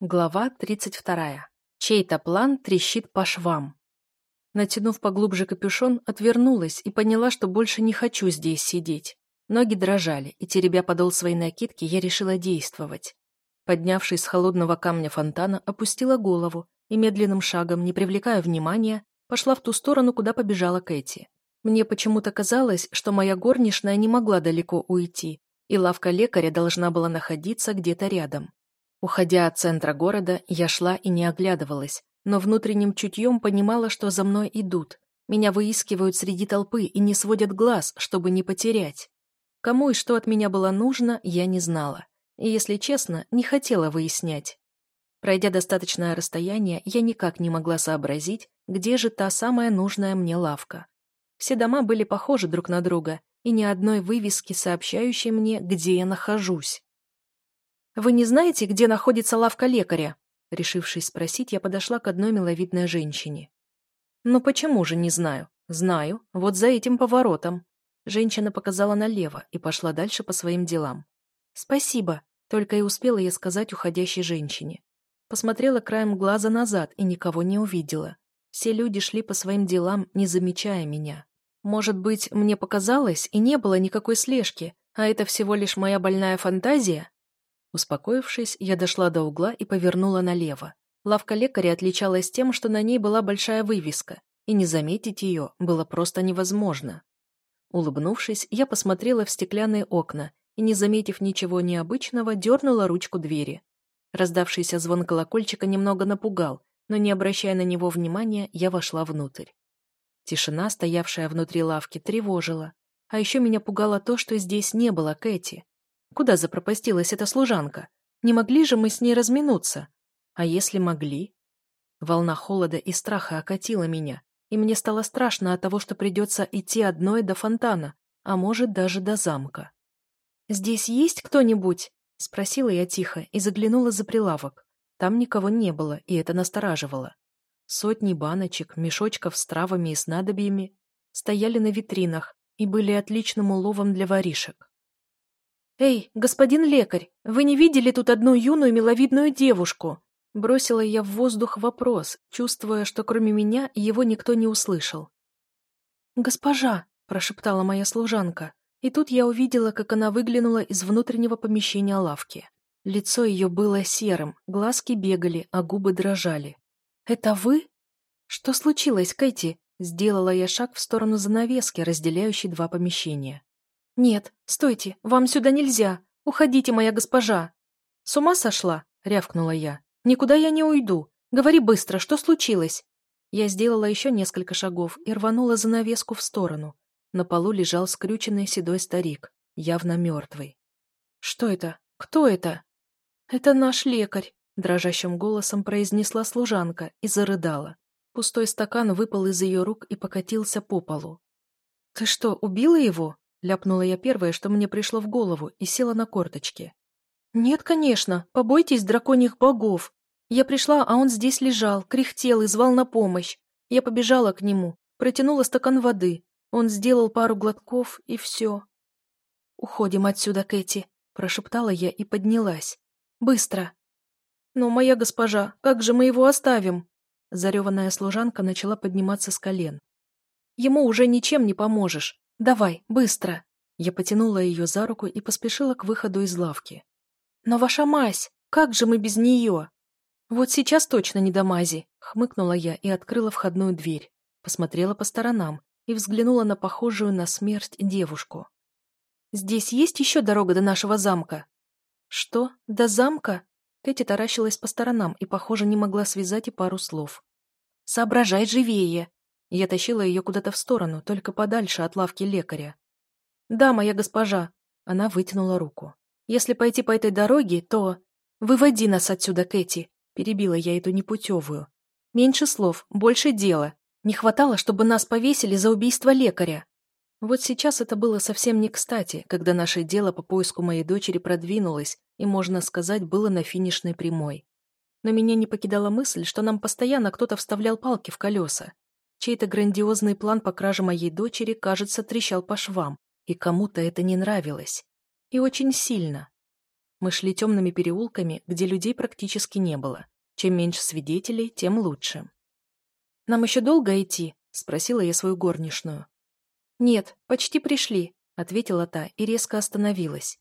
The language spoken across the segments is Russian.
Глава 32. Чей-то план трещит по швам. Натянув поглубже капюшон, отвернулась и поняла, что больше не хочу здесь сидеть. Ноги дрожали, и, теребя подол своей накидки, я решила действовать. Поднявшись с холодного камня фонтана, опустила голову и медленным шагом, не привлекая внимания, пошла в ту сторону, куда побежала Кэти. Мне почему-то казалось, что моя горничная не могла далеко уйти, и лавка лекаря должна была находиться где-то рядом. Уходя от центра города, я шла и не оглядывалась, но внутренним чутьем понимала, что за мной идут. Меня выискивают среди толпы и не сводят глаз, чтобы не потерять. Кому и что от меня было нужно, я не знала. И, если честно, не хотела выяснять. Пройдя достаточное расстояние, я никак не могла сообразить, где же та самая нужная мне лавка. Все дома были похожи друг на друга, и ни одной вывески, сообщающей мне, где я нахожусь. «Вы не знаете, где находится лавка лекаря?» Решившись спросить, я подошла к одной миловидной женщине. «Ну почему же не знаю? Знаю. Вот за этим поворотом». Женщина показала налево и пошла дальше по своим делам. «Спасибо», — только и успела я сказать уходящей женщине. Посмотрела краем глаза назад и никого не увидела. Все люди шли по своим делам, не замечая меня. Может быть, мне показалось, и не было никакой слежки, а это всего лишь моя больная фантазия? Успокоившись, я дошла до угла и повернула налево. Лавка лекаря отличалась тем, что на ней была большая вывеска, и не заметить ее было просто невозможно. Улыбнувшись, я посмотрела в стеклянные окна и, не заметив ничего необычного, дернула ручку двери. Раздавшийся звон колокольчика немного напугал, но, не обращая на него внимания, я вошла внутрь. Тишина, стоявшая внутри лавки, тревожила. А еще меня пугало то, что здесь не было Кэти. Куда запропастилась эта служанка? Не могли же мы с ней разминуться? А если могли? Волна холода и страха окатила меня, и мне стало страшно от того, что придется идти одной до фонтана, а может даже до замка. «Здесь есть кто-нибудь?» — спросила я тихо и заглянула за прилавок. Там никого не было, и это настораживало. Сотни баночек, мешочков с травами и снадобьями стояли на витринах и были отличным уловом для воришек. «Эй, господин лекарь, вы не видели тут одну юную миловидную девушку?» Бросила я в воздух вопрос, чувствуя, что кроме меня его никто не услышал. «Госпожа», — прошептала моя служанка, и тут я увидела, как она выглянула из внутреннего помещения лавки. Лицо ее было серым, глазки бегали, а губы дрожали. «Это вы?» «Что случилось, Кэти?» Сделала я шаг в сторону занавески, разделяющей два помещения. «Нет, стойте, вам сюда нельзя. Уходите, моя госпожа!» «С ума сошла?» — рявкнула я. «Никуда я не уйду. Говори быстро, что случилось?» Я сделала еще несколько шагов и рванула занавеску в сторону. На полу лежал скрюченный седой старик, явно мертвый. «Что это? Кто это?» «Это наш лекарь», — дрожащим голосом произнесла служанка и зарыдала. Пустой стакан выпал из ее рук и покатился по полу. «Ты что, убила его?» Ляпнула я первое, что мне пришло в голову, и села на корточки. «Нет, конечно, побойтесь драконьих богов. Я пришла, а он здесь лежал, кряхтел и звал на помощь. Я побежала к нему, протянула стакан воды. Он сделал пару глотков, и все. «Уходим отсюда, Кэти», — прошептала я и поднялась. «Быстро!» «Но, моя госпожа, как же мы его оставим?» Зареванная служанка начала подниматься с колен. «Ему уже ничем не поможешь. «Давай, быстро!» Я потянула ее за руку и поспешила к выходу из лавки. «Но ваша мазь! Как же мы без нее?» «Вот сейчас точно не до мази!» — хмыкнула я и открыла входную дверь. Посмотрела по сторонам и взглянула на похожую на смерть девушку. «Здесь есть еще дорога до нашего замка?» «Что? До замка?» Кэти таращилась по сторонам и, похоже, не могла связать и пару слов. «Соображай живее!» Я тащила ее куда-то в сторону, только подальше от лавки лекаря. «Да, моя госпожа!» Она вытянула руку. «Если пойти по этой дороге, то...» «Выводи нас отсюда, Кэти!» Перебила я эту непутевую. «Меньше слов, больше дела. Не хватало, чтобы нас повесили за убийство лекаря». Вот сейчас это было совсем не кстати, когда наше дело по поиску моей дочери продвинулось и, можно сказать, было на финишной прямой. Но меня не покидала мысль, что нам постоянно кто-то вставлял палки в колеса, Чей-то грандиозный план по краже моей дочери, кажется, трещал по швам, и кому-то это не нравилось. И очень сильно. Мы шли темными переулками, где людей практически не было. Чем меньше свидетелей, тем лучше. «Нам еще долго идти?» — спросила я свою горничную. «Нет, почти пришли», — ответила та и резко остановилась.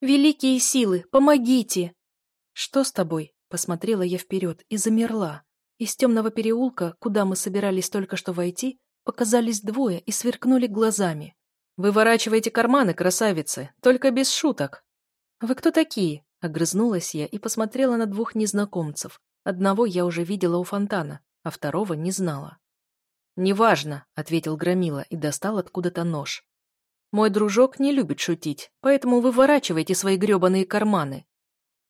«Великие силы, помогите!» «Что с тобой?» — посмотрела я вперед и замерла. Из темного переулка, куда мы собирались только что войти, показались двое и сверкнули глазами. «Выворачивайте карманы, красавицы, только без шуток!» «Вы кто такие?» — огрызнулась я и посмотрела на двух незнакомцев. Одного я уже видела у фонтана, а второго не знала. «Неважно», — ответил Громила и достал откуда-то нож. «Мой дружок не любит шутить, поэтому выворачивайте свои гребаные карманы».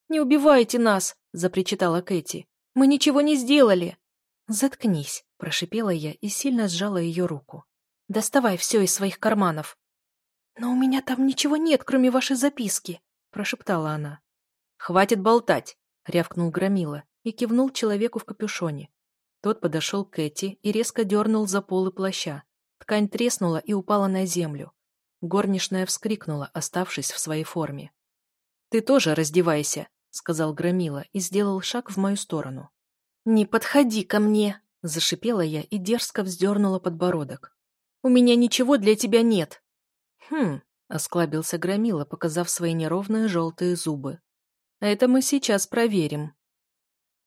«Не убивайте нас!» — запричитала Кэти. «Мы ничего не сделали!» «Заткнись!» — прошипела я и сильно сжала ее руку. «Доставай все из своих карманов!» «Но у меня там ничего нет, кроме вашей записки!» — прошептала она. «Хватит болтать!» — рявкнул Громила и кивнул человеку в капюшоне. Тот подошел к Кэти и резко дернул за полы плаща. Ткань треснула и упала на землю. Горничная вскрикнула, оставшись в своей форме. «Ты тоже раздевайся», — сказал Громила и сделал шаг в мою сторону. «Не подходи ко мне!» — зашипела я и дерзко вздернула подбородок. «У меня ничего для тебя нет!» «Хм», — осклабился Громила, показав свои неровные желтые зубы. «Это мы сейчас проверим».